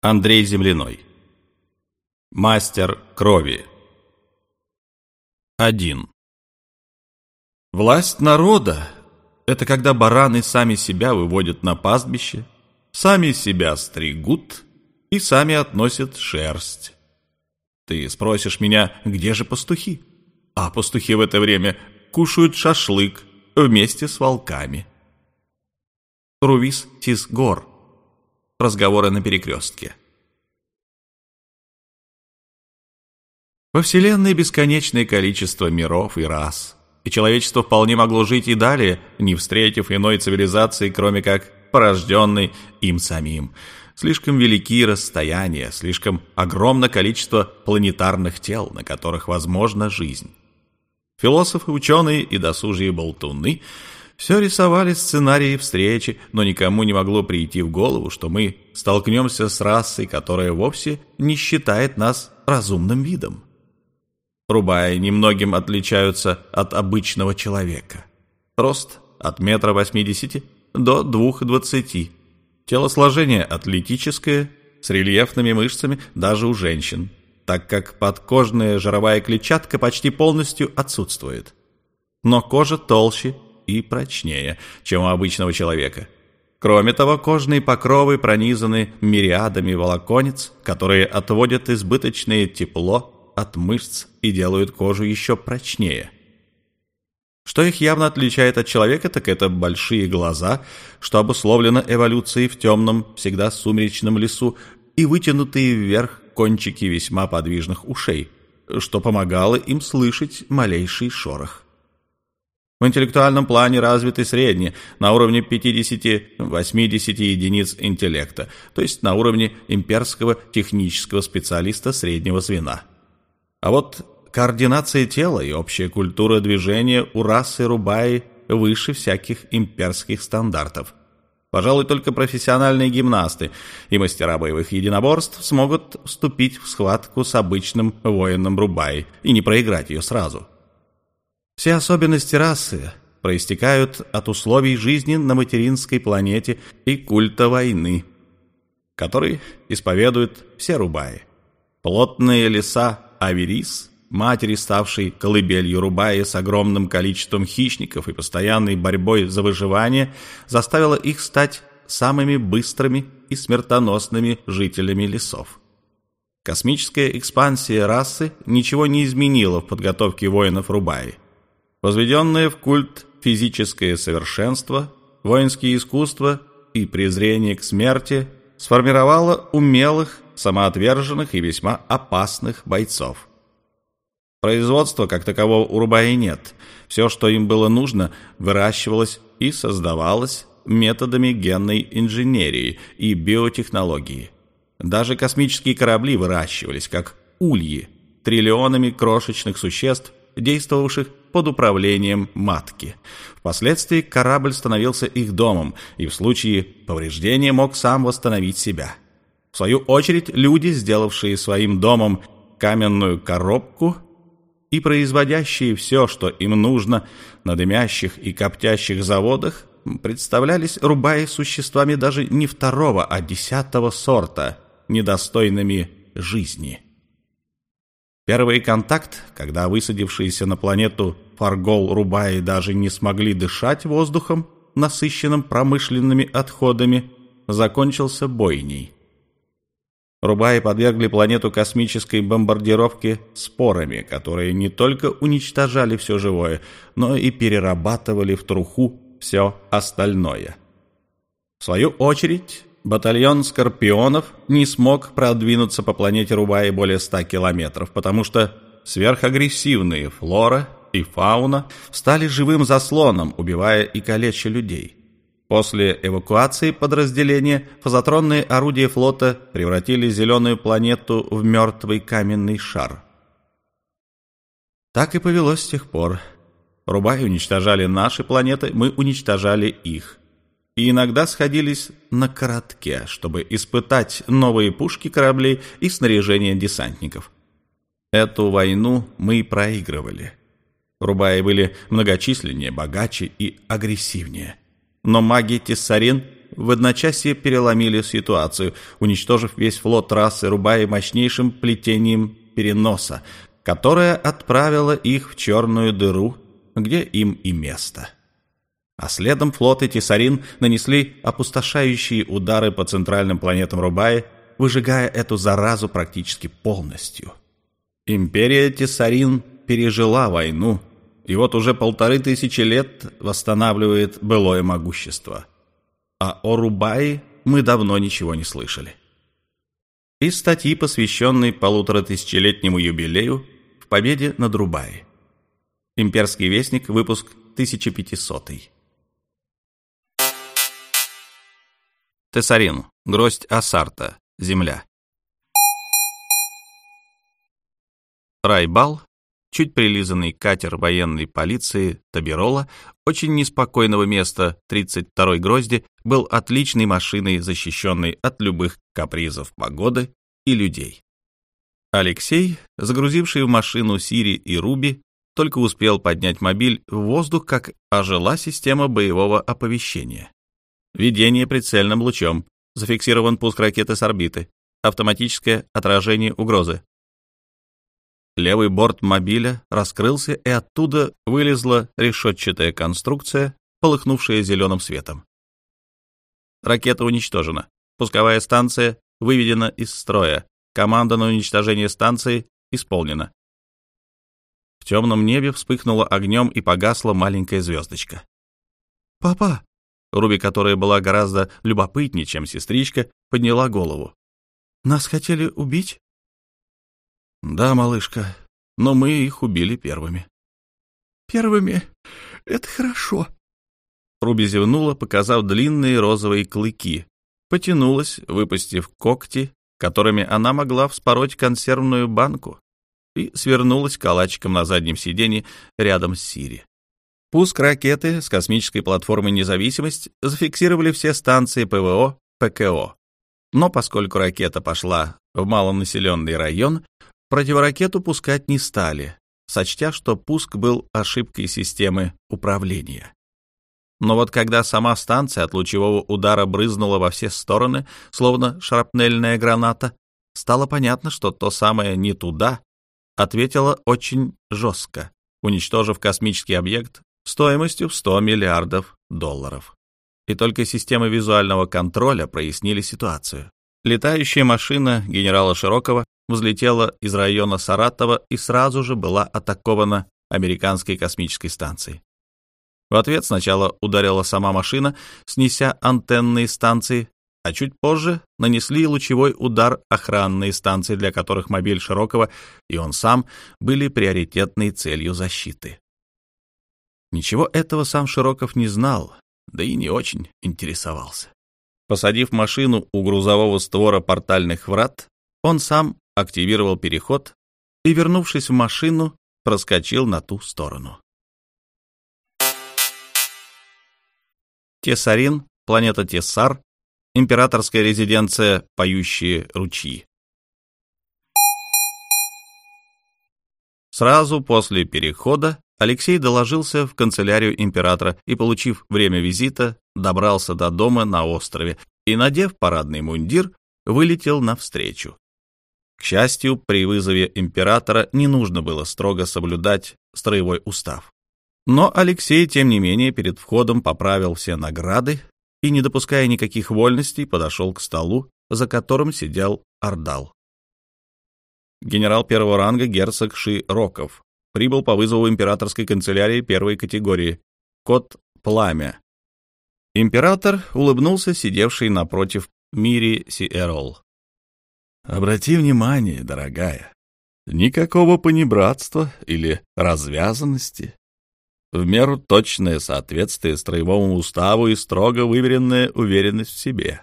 Андрей Земляной. Мастер крови. 1. Власть народа – это когда бараны сами себя выводят на пастбище, сами себя стригут и сами относят шерсть. Ты спросишь меня, где же пастухи? А пастухи в это время кушают шашлык вместе с волками. Рувис Тисгор – Разговоры на перекрестке. Во Вселенной бесконечное количество миров и рас, и человечество вполне могло жить и далее, не встретив иной цивилизации, кроме как порожденной им самим. Слишком велики расстояния, слишком огромно количество планетарных тел, на которых возможна жизнь. Философы, ученые и досужие болтуны – все рисовали сценарии встречи, но никому не могло прийти в голову, что мы столкнемся с расой, которая вовсе не считает нас разумным видом. Рубаи немногим отличаются от обычного человека. Рост от метра восьмидесяти до двух двадцати. Телосложение атлетическое, с рельефными мышцами даже у женщин, так как подкожная жировая клетчатка почти полностью отсутствует. Но кожа толще и прочнее, чем у обычного человека. Кроме того, кожные покровы пронизаны мириадами волоконец, которые отводят избыточное тепло от мышц и делают кожу еще прочнее. Что их явно отличает от человека, так это большие глаза, что обусловлено эволюцией в темном, всегда сумеречном лесу, и вытянутые вверх кончики весьма подвижных ушей, что помогало им слышать малейший шорох. В интеллектуальном плане развиты средние, на уровне 50-80 единиц интеллекта, то есть на уровне имперского технического специалиста среднего звена. А вот координация тела и общая культура движения у расы Рубаи выше всяких имперских стандартов. Пожалуй, только профессиональные гимнасты и мастера боевых единоборств смогут вступить в схватку с обычным воином Рубаи и не проиграть ее сразу. Все особенности расы проистекают от условий жизни на материнской планете и культа войны, который исповедуют все рубаи. Плотные леса Аверис, матери, ставшей колыбелью рубаи с огромным количеством хищников и постоянной борьбой за выживание, заставила их стать самыми быстрыми и смертоносными жителями лесов. Космическая экспансия расы ничего не изменила в подготовке воинов Рубаи – Возведенное в культ физическое совершенство, воинские искусства и презрение к смерти сформировало умелых, самоотверженных и весьма опасных бойцов. Производства как такового у Рубаи нет. Все, что им было нужно, выращивалось и создавалось методами генной инженерии и биотехнологии. Даже космические корабли выращивались как ульи, триллионами крошечных существ, действовавших под управлением матки. Впоследствии корабль становился их домом, и в случае повреждения мог сам восстановить себя. В свою очередь, люди, сделавшие своим домом каменную коробку и производящие все, что им нужно на дымящих и коптящих заводах, представлялись рубаи существами даже не второго, а десятого сорта, недостойными жизни. Первый контакт, когда высадившиеся на планету Фаргол Рубаи даже не смогли дышать воздухом, насыщенным промышленными отходами, закончился бойней. Рубаи подвергли планету космической бомбардировке спорами, которые не только уничтожали все живое, но и перерабатывали в труху все остальное. В свою очередь, батальон «Скорпионов» не смог продвинуться по планете Рубаи более 100 километров, потому что сверхагрессивные флора и фауна стали живым заслоном, убивая и калеча людей. После эвакуации подразделения фазотронные орудия флота превратили зеленую планету в мертвый каменный шар. Так и повелось с тех пор. Рубай уничтожали наши планеты, мы уничтожали их и иногда сходились на коротке, чтобы испытать новые пушки кораблей и снаряжение десантников. Эту войну мы проигрывали. Рубаи были многочисленнее, богаче и агрессивнее. Но маги Тессарин в одночасье переломили ситуацию, уничтожив весь флот расы Рубаи мощнейшим плетением переноса, которое отправило их в черную дыру, где им и место. А следом флоты Тесарин нанесли опустошающие удары по центральным планетам Рубаи, выжигая эту заразу практически полностью. Империя Тесарин пережила войну, и вот уже полторы тысячи лет восстанавливает былое могущество. А о Рубаи мы давно ничего не слышали. Из статьи, посвященной полутора тысячелетнему юбилею в победе над Рубаи. Имперский вестник, выпуск 1500. Тессарин. Гроздь Асарта. Земля. Райбал, чуть прилизанный катер военной полиции Табирола, очень неспокойного места 32-й грозди, был отличной машиной, защищенной от любых капризов погоды и людей. Алексей, загрузивший в машину Сири и Руби, только успел поднять мобиль в воздух, как ожила система боевого оповещения. Ведение прицельным лучом. Зафиксирован пуск ракеты с орбиты. Автоматическое отражение угрозы. Левый борт мобиля раскрылся, и оттуда вылезла решетчатая конструкция, полыхнувшая зеленым светом. Ракета уничтожена. Пусковая станция выведена из строя. Команда на уничтожение станции исполнена. В темном небе вспыхнула огнем и погасла маленькая звездочка. «Папа!» Руби, которая была гораздо любопытнее, чем сестричка, подняла голову. «Нас хотели убить?» «Да, малышка, но мы их убили первыми». «Первыми? Это хорошо». Руби зевнула, показав длинные розовые клыки, потянулась, выпустив когти, которыми она могла вспороть консервную банку, и свернулась калачиком на заднем сиденье рядом с Сири. Пуск ракеты с космической платформы «Независимость» зафиксировали все станции ПВО, ПКО. Но поскольку ракета пошла в малонаселенный район, противоракету пускать не стали, сочтя, что пуск был ошибкой системы управления. Но вот когда сама станция от лучевого удара брызнула во все стороны, словно шрапнельная граната, стало понятно, что то самое «не туда» ответило очень жестко, уничтожив космический объект стоимостью в 100 миллиардов долларов. И только системы визуального контроля прояснили ситуацию. Летающая машина генерала Широкого взлетела из района Саратова и сразу же была атакована американской космической станцией. В ответ сначала ударила сама машина, снеся антенные станции, а чуть позже нанесли лучевой удар охранные станции, для которых мобиль Широкого и он сам были приоритетной целью защиты. Ничего этого сам Широков не знал, да и не очень интересовался. Посадив машину у грузового створа портальных врат, он сам активировал переход и, вернувшись в машину, проскочил на ту сторону. Тесарин, планета Тесар, императорская резиденция «Поющие ручьи». Сразу после перехода Алексей доложился в канцелярию императора и, получив время визита, добрался до дома на острове и, надев парадный мундир, вылетел навстречу. К счастью, при вызове императора не нужно было строго соблюдать строевой устав. Но Алексей, тем не менее, перед входом поправил все награды и, не допуская никаких вольностей, подошел к столу, за которым сидел Ордал. Генерал первого ранга герцог Ши Роков прибыл по вызову императорской канцелярии первой категории. Код «Пламя». Император улыбнулся сидевший напротив Мири Сиэрол. «Обрати внимание, дорогая, никакого понебратства или развязанности. В меру точное соответствие строевому уставу и строго выверенная уверенность в себе.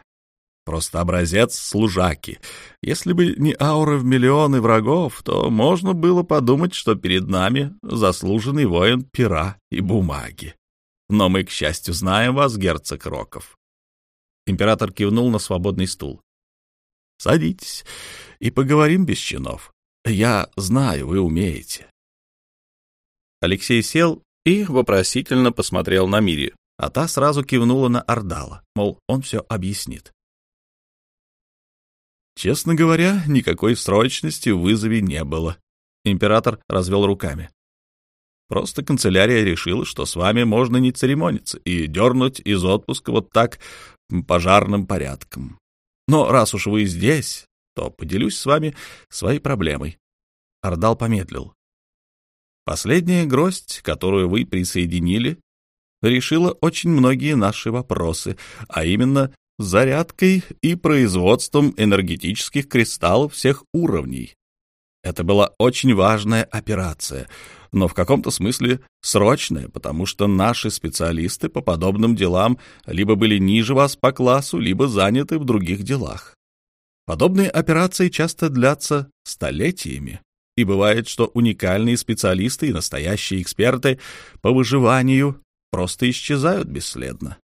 Просто образец служаки. Если бы не аура в миллионы врагов, то можно было подумать, что перед нами заслуженный воин пера и бумаги. Но мы, к счастью, знаем вас, герцог Роков. Император кивнул на свободный стул. Садитесь и поговорим без чинов. Я знаю, вы умеете. Алексей сел и вопросительно посмотрел на Мири, а та сразу кивнула на Ордала, мол, он все объяснит. Честно говоря, никакой срочности в вызове не было. Император развел руками. Просто канцелярия решила, что с вами можно не церемониться и дернуть из отпуска вот так пожарным порядком. Но раз уж вы здесь, то поделюсь с вами своей проблемой. Ордал помедлил. Последняя гроздь, которую вы присоединили, решила очень многие наши вопросы, а именно зарядкой и производством энергетических кристаллов всех уровней. Это была очень важная операция, но в каком-то смысле срочная, потому что наши специалисты по подобным делам либо были ниже вас по классу, либо заняты в других делах. Подобные операции часто длятся столетиями, и бывает, что уникальные специалисты и настоящие эксперты по выживанию просто исчезают бесследно.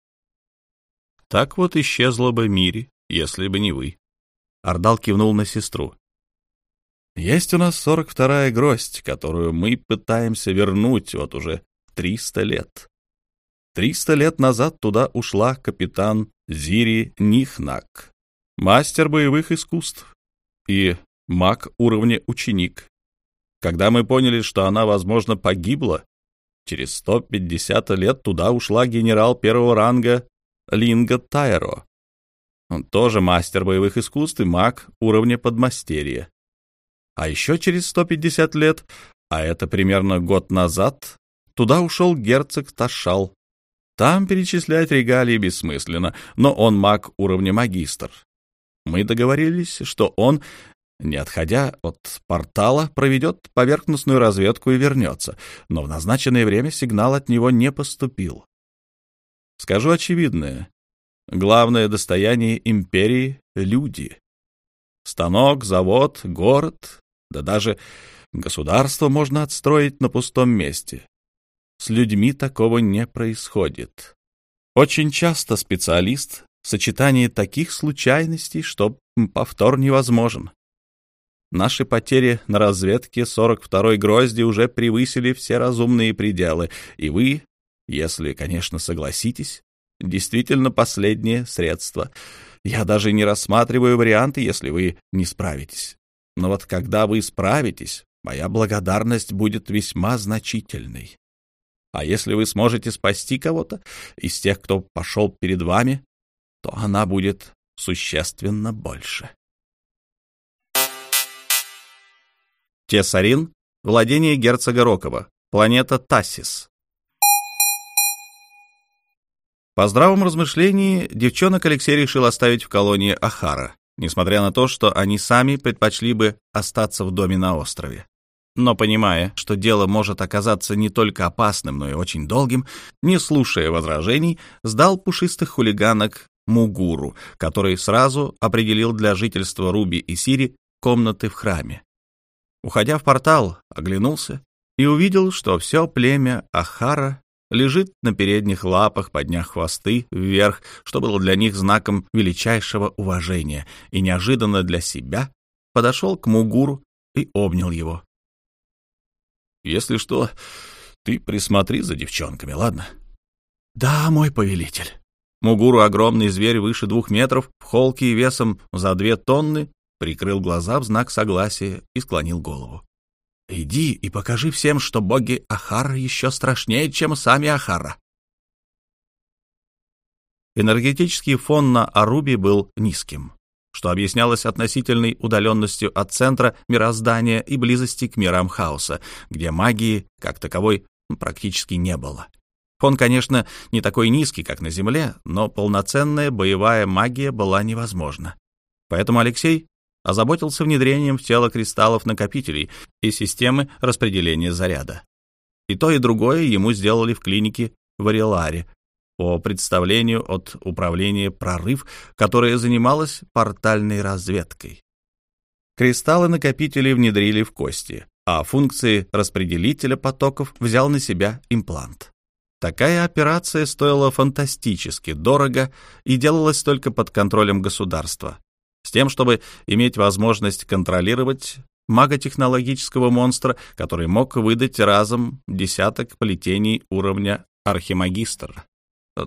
Так вот исчезла бы Мири, если бы не вы. Ардал кивнул на сестру. Есть у нас сорок вторая гроздь, которую мы пытаемся вернуть вот уже триста лет. Триста лет назад туда ушла капитан Зири Нихнак, мастер боевых искусств и маг уровня ученик. Когда мы поняли, что она, возможно, погибла, через 150 лет туда ушла генерал первого ранга Линга Тайро. Он тоже мастер боевых искусств и маг уровня подмастерья. А еще через 150 лет, а это примерно год назад, туда ушел герцог Ташал. Там перечислять регалии бессмысленно, но он маг уровня магистр. Мы договорились, что он, не отходя от портала, проведет поверхностную разведку и вернется, но в назначенное время сигнал от него не поступил. Скажу очевидное. Главное достояние империи — люди. Станок, завод, город, да даже государство можно отстроить на пустом месте. С людьми такого не происходит. Очень часто специалист — сочетание таких случайностей, что повтор невозможен. Наши потери на разведке 42-й грозди уже превысили все разумные пределы, и вы если, конечно, согласитесь, действительно последнее средство. Я даже не рассматриваю варианты, если вы не справитесь. Но вот когда вы справитесь, моя благодарность будет весьма значительной. А если вы сможете спасти кого-то из тех, кто пошел перед вами, то она будет существенно больше. Тесарин, владение герцога Рокова, планета Тассис. По здравому размышлении, девчонок Алексей решил оставить в колонии Ахара, несмотря на то, что они сами предпочли бы остаться в доме на острове. Но понимая, что дело может оказаться не только опасным, но и очень долгим, не слушая возражений, сдал пушистых хулиганок Мугуру, который сразу определил для жительства Руби и Сири комнаты в храме. Уходя в портал, оглянулся и увидел, что все племя Ахара лежит на передних лапах, подняв хвосты вверх, что было для них знаком величайшего уважения, и неожиданно для себя подошел к Мугуру и обнял его. «Если что, ты присмотри за девчонками, ладно?» «Да, мой повелитель». Мугуру, огромный зверь выше двух метров, в холке и весом за две тонны, прикрыл глаза в знак согласия и склонил голову. Иди и покажи всем, что боги Ахара еще страшнее, чем сами Ахара. Энергетический фон на Аруби был низким, что объяснялось относительной удаленностью от центра мироздания и близости к мирам хаоса, где магии, как таковой, практически не было. Фон, конечно, не такой низкий, как на Земле, но полноценная боевая магия была невозможна. Поэтому Алексей озаботился внедрением в тело кристаллов-накопителей и системы распределения заряда. И то, и другое ему сделали в клинике в Ариларе по представлению от управления «Прорыв», которое занималось портальной разведкой. Кристаллы-накопители внедрили в кости, а функции распределителя потоков взял на себя имплант. Такая операция стоила фантастически дорого и делалась только под контролем государства, с тем, чтобы иметь возможность контролировать маготехнологического монстра, который мог выдать разом десяток плетений уровня архимагистр.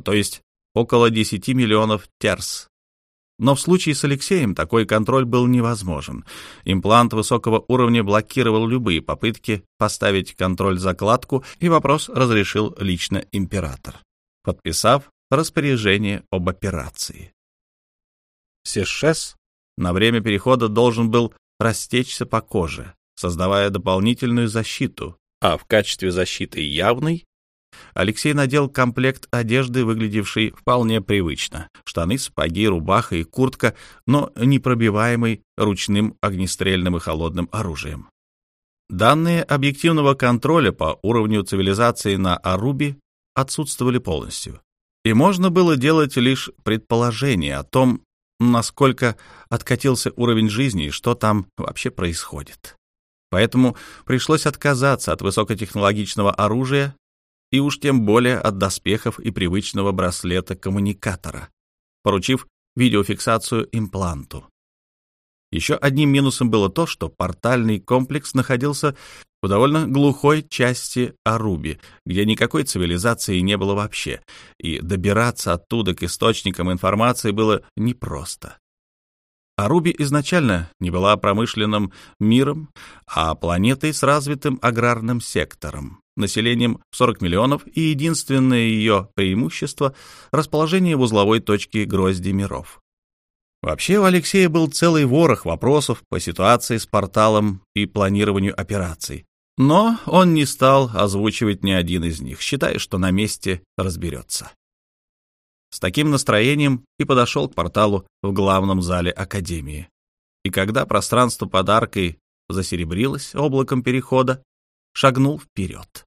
то есть около 10 миллионов терс. Но в случае с Алексеем такой контроль был невозможен. Имплант высокого уровня блокировал любые попытки поставить контроль-закладку, и вопрос разрешил лично император, подписав распоряжение об операции. Сешес на время перехода должен был растечься по коже, создавая дополнительную защиту, а в качестве защиты явной Алексей надел комплект одежды, выглядевший вполне привычно. Штаны, сапоги, рубаха и куртка, но непробиваемый ручным огнестрельным и холодным оружием. Данные объективного контроля по уровню цивилизации на Аруби отсутствовали полностью. И можно было делать лишь предположение о том, насколько откатился уровень жизни и что там вообще происходит. Поэтому пришлось отказаться от высокотехнологичного оружия и уж тем более от доспехов и привычного браслета-коммуникатора, поручив видеофиксацию импланту. Еще одним минусом было то, что портальный комплекс находился в довольно глухой части Аруби, где никакой цивилизации не было вообще, и добираться оттуда к источникам информации было непросто. Аруби изначально не была промышленным миром, а планетой с развитым аграрным сектором, населением 40 миллионов, и единственное ее преимущество — расположение в узловой точке грозди миров. Вообще у Алексея был целый ворох вопросов по ситуации с порталом и планированию операций. Но он не стал озвучивать ни один из них, считая, что на месте разберется. С таким настроением и подошел к порталу в главном зале Академии. И когда пространство под аркой засеребрилось облаком перехода, шагнул вперед.